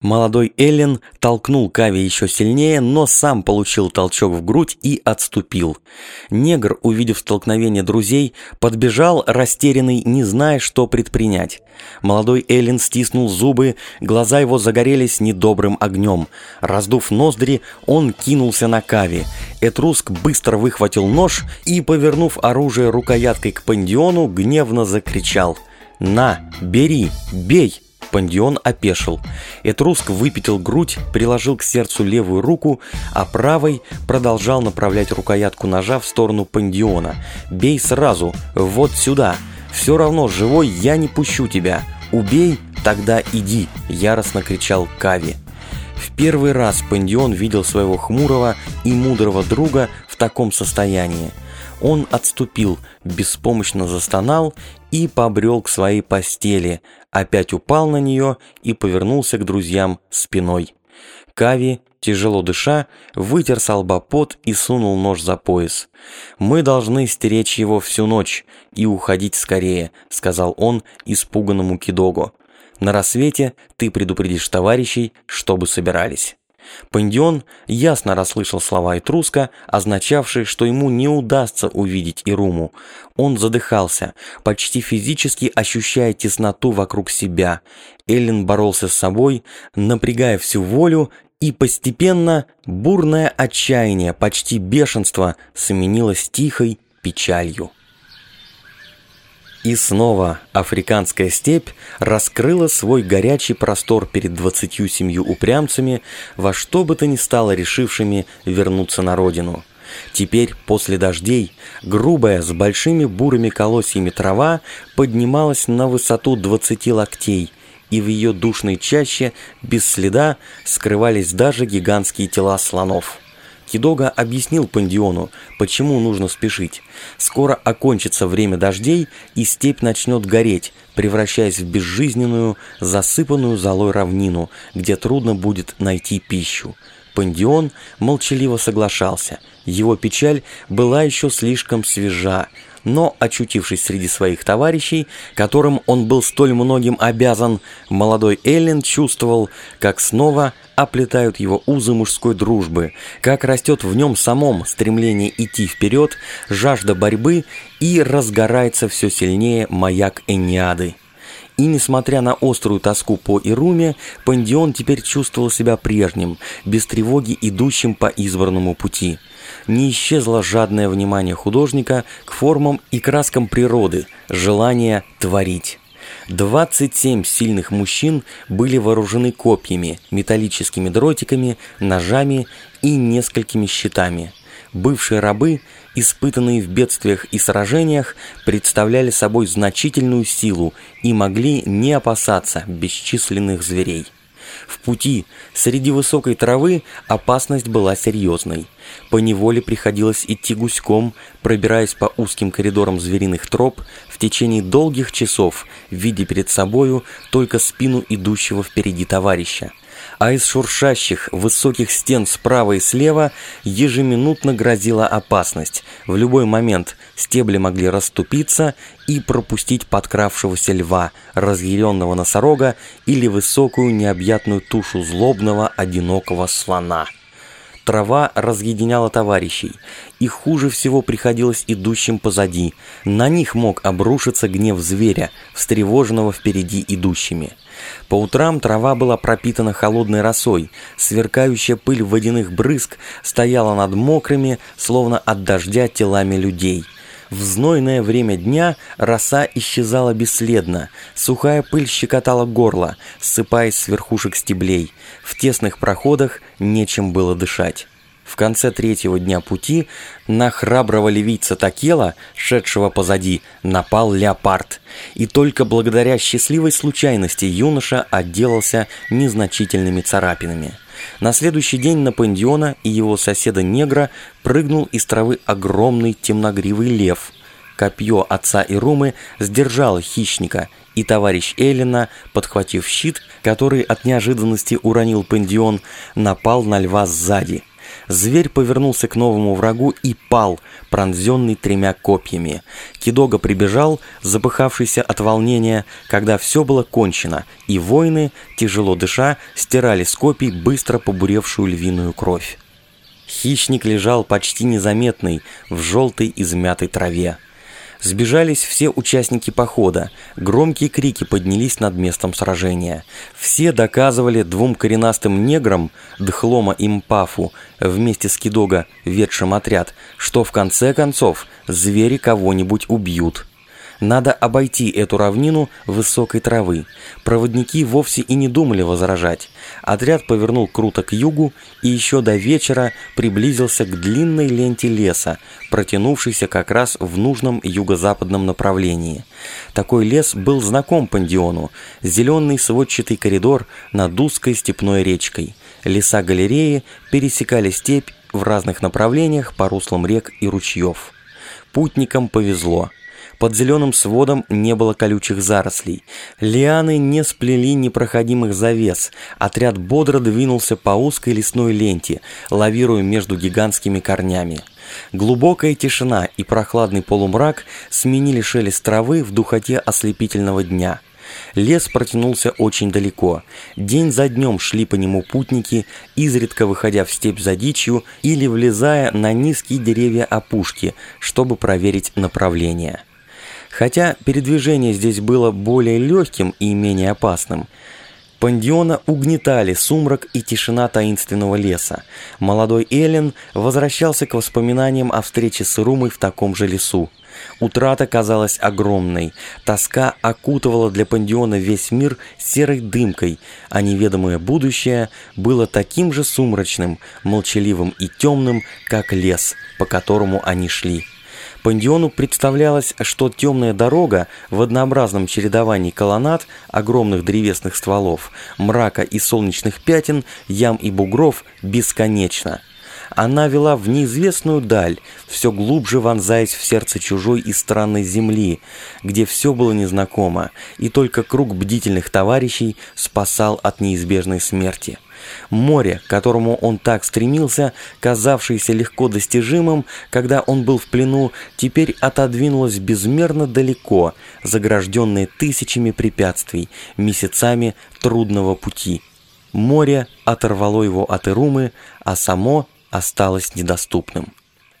Молодой Эллен толкнул Кави еще сильнее, но сам получил толчок в грудь и отступил. Негр, увидев столкновение друзей, подбежал, растерянный, не зная, что предпринять. Молодой Эллен стиснул зубы, глаза его загорелись недобрым огнем. Раздув ноздри, он кинулся на Кави. Этруск быстро выхватил нож и, повернув оружие рукояткой к пандиону, гневно закричал «На, бери, бей!» Пандион опешил. Этруск выпятил грудь, приложил к сердцу левую руку, а правой продолжал направлять рукоятку ножа в сторону Пандиона. «Бей сразу! Вот сюда! Все равно, живой я не пущу тебя! Убей, тогда иди!» – яростно кричал Кави. В первый раз Пандион видел своего хмурого и мудрого друга в таком состоянии. Он отступил, беспомощно застонал и побрел к своей постели, опять упал на нее и повернулся к друзьям спиной. Кави, тяжело дыша, вытер с и сунул нож за пояс. «Мы должны стеречь его всю ночь и уходить скорее», — сказал он испуганному Кидогу. «На рассвете ты предупредишь товарищей, чтобы собирались». Пандион ясно расслышал слова Этруска, означавшие, что ему не удастся увидеть Ируму. Он задыхался, почти физически ощущая тесноту вокруг себя. Эллен боролся с собой, напрягая всю волю, и постепенно бурное отчаяние, почти бешенство, сменилось тихой печалью. И снова африканская степь раскрыла свой горячий простор перед двадцатью семью упрямцами, во что бы то ни стало решившими вернуться на родину. Теперь, после дождей, грубая, с большими бурыми колосьями трава поднималась на высоту двадцати локтей, и в ее душной чаще без следа скрывались даже гигантские тела слонов. Кидога объяснил Пандиону, почему нужно спешить. Скоро окончится время дождей, и степь начнет гореть, превращаясь в безжизненную, засыпанную золой равнину, где трудно будет найти пищу. Пандион молчаливо соглашался. Его печаль была еще слишком свежа, но, очутившись среди своих товарищей, которым он был столь многим обязан, молодой Эллен чувствовал, как снова оплетают его узы мужской дружбы, как растет в нем самом стремление идти вперед, жажда борьбы и разгорается все сильнее маяк Эниады. И несмотря на острую тоску по Ируме, Пандион теперь чувствовал себя прежним, без тревоги идущим по избранному пути. Не исчезло жадное внимание художника к формам и краскам природы, желание творить. 27 сильных мужчин были вооружены копьями, металлическими дротиками, ножами и несколькими щитами. Бывшие рабы, испытанные в бедствиях и сражениях, представляли собой значительную силу и могли не опасаться бесчисленных зверей. В пути, среди высокой травы, опасность была серьезной. По неволе приходилось идти гуськом, пробираясь по узким коридорам звериных троп в течение долгих часов, видя перед собою только спину идущего впереди товарища а из шуршащих высоких стен справа и слева ежеминутно грозила опасность. В любой момент стебли могли расступиться и пропустить подкравшегося льва, разъяренного носорога или высокую необъятную тушу злобного одинокого слона. Трава разъединяла товарищей, и хуже всего приходилось идущим позади. На них мог обрушиться гнев зверя, встревоженного впереди идущими. По утрам трава была пропитана холодной росой, сверкающая пыль водяных брызг стояла над мокрыми, словно от дождя телами людей. В знойное время дня роса исчезала бесследно, сухая пыль щекотала горло, ссыпаясь с верхушек стеблей. В тесных проходах нечем было дышать. В конце третьего дня пути на храброго ливийца Такела, шедшего позади, напал леопард. И только благодаря счастливой случайности юноша отделался незначительными царапинами. На следующий день на Пандиона и его соседа-негра прыгнул из травы огромный темногривый лев. Копье отца Ирумы сдержало хищника, и товарищ Эллина, подхватив щит, который от неожиданности уронил Пандион, напал на льва сзади – Зверь повернулся к новому врагу и пал, пронзенный тремя копьями. Кидога прибежал, запыхавшийся от волнения, когда все было кончено, и воины, тяжело дыша, стирали с копий быстро побуревшую львиную кровь. Хищник лежал почти незаметный в желтой измятой траве. Сбежались все участники похода. Громкие крики поднялись над местом сражения. Все доказывали двум коренастым неграм, Дхлома и Мпафу, вместе с Кидога, ведшим отряд, что в конце концов звери кого-нибудь убьют. Надо обойти эту равнину высокой травы. Проводники вовсе и не думали возражать. Отряд повернул круто к югу и еще до вечера приблизился к длинной ленте леса, протянувшейся как раз в нужном юго-западном направлении. Такой лес был знаком Пандиону. Зеленый сводчатый коридор над узкой степной речкой. Леса галереи пересекали степь в разных направлениях по руслам рек и ручьев. Путникам повезло. Под зеленым сводом не было колючих зарослей. Лианы не сплели непроходимых завес. Отряд бодро двинулся по узкой лесной ленте, лавируя между гигантскими корнями. Глубокая тишина и прохладный полумрак сменили шелест травы в духоте ослепительного дня. Лес протянулся очень далеко. День за днем шли по нему путники, изредка выходя в степь за дичью или влезая на низкие деревья опушки, чтобы проверить направление. Хотя передвижение здесь было более легким и менее опасным, Пандиона угнетали сумрак и тишина таинственного леса. Молодой Эллен возвращался к воспоминаниям о встрече с Румой в таком же лесу. Утрата казалась огромной. Тоска окутывала для Пандиона весь мир серой дымкой, а неведомое будущее было таким же сумрачным, молчаливым и темным, как лес, по которому они шли. Пандиону представлялось, что темная дорога в однообразном чередовании колоннад, огромных древесных стволов, мрака и солнечных пятен, ям и бугров бесконечна. Она вела в неизвестную даль, все глубже вонзаясь в сердце чужой и странной земли, где все было незнакомо, и только круг бдительных товарищей спасал от неизбежной смерти. Море, к которому он так стремился, казавшееся легко достижимым, когда он был в плену, теперь отодвинулось безмерно далеко, загражденное тысячами препятствий, месяцами трудного пути. Море оторвало его от Ирумы, а само осталось недоступным.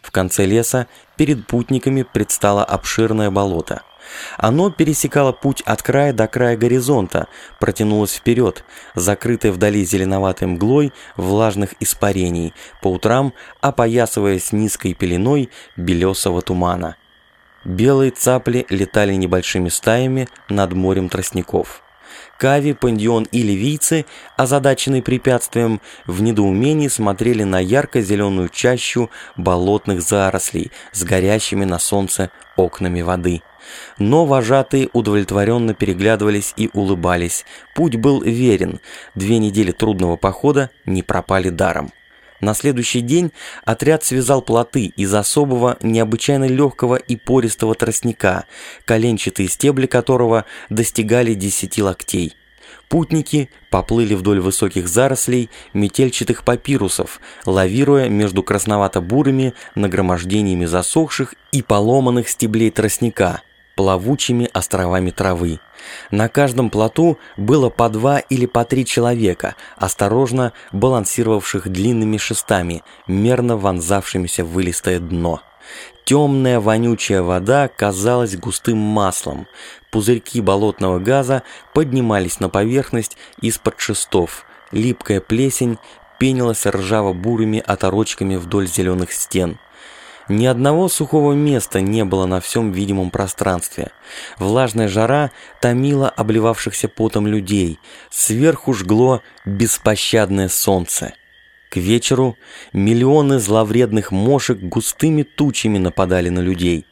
В конце леса перед путниками предстало обширное болото – оно пересекало путь от края до края горизонта, протянулось вперед, закрытое вдали зеленоватой мглой влажных испарений, по утрам опоясываясь низкой пеленой белесого тумана. Белые цапли летали небольшими стаями над морем тростников. Кави, Пандион и ливийцы, озадаченные препятствием, в недоумении смотрели на ярко-зеленую чащу болотных зарослей с горящими на солнце окнами воды. Но вожатые удовлетворенно переглядывались и улыбались. Путь был верен. Две недели трудного похода не пропали даром. На следующий день отряд связал плоты из особого, необычайно легкого и пористого тростника, коленчатые стебли которого достигали десяти локтей. Путники поплыли вдоль высоких зарослей метельчатых папирусов, лавируя между красновато-бурыми нагромождениями засохших и поломанных стеблей тростника – плавучими островами травы. На каждом плоту было по два или по три человека, осторожно балансировавших длинными шестами, мерно вонзавшимися в вылистое дно. Темная вонючая вода казалась густым маслом. Пузырьки болотного газа поднимались на поверхность из-под шестов. Липкая плесень пенилась ржаво-бурыми оторочками вдоль зеленых стен. Ни одного сухого места не было на всем видимом пространстве. Влажная жара томила обливавшихся потом людей. Сверху жгло беспощадное солнце. К вечеру миллионы зловредных мошек густыми тучами нападали на людей.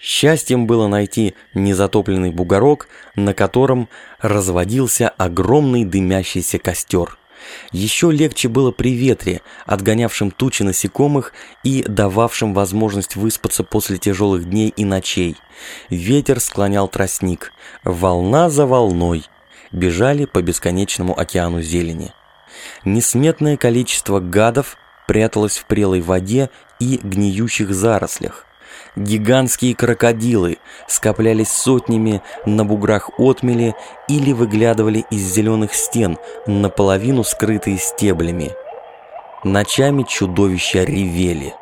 Счастьем было найти незатопленный бугорок, на котором разводился огромный дымящийся костер. Еще легче было при ветре, отгонявшем тучи насекомых и дававшем возможность выспаться после тяжелых дней и ночей. Ветер склонял тростник. Волна за волной. Бежали по бесконечному океану зелени. Несметное количество гадов пряталась в прелой воде и гниющих зарослях. Гигантские крокодилы скоплялись сотнями на буграх отмели или выглядывали из зеленых стен, наполовину скрытые стеблями. Ночами чудовища ревели.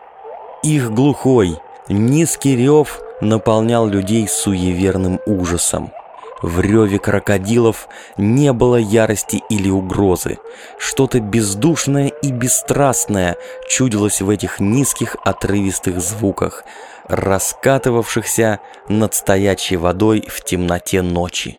Их глухой, низкий рев наполнял людей суеверным ужасом. В реве крокодилов не было ярости или угрозы. Что-то бездушное и бесстрастное чудилось в этих низких отрывистых звуках, раскатывавшихся над стоячей водой в темноте ночи.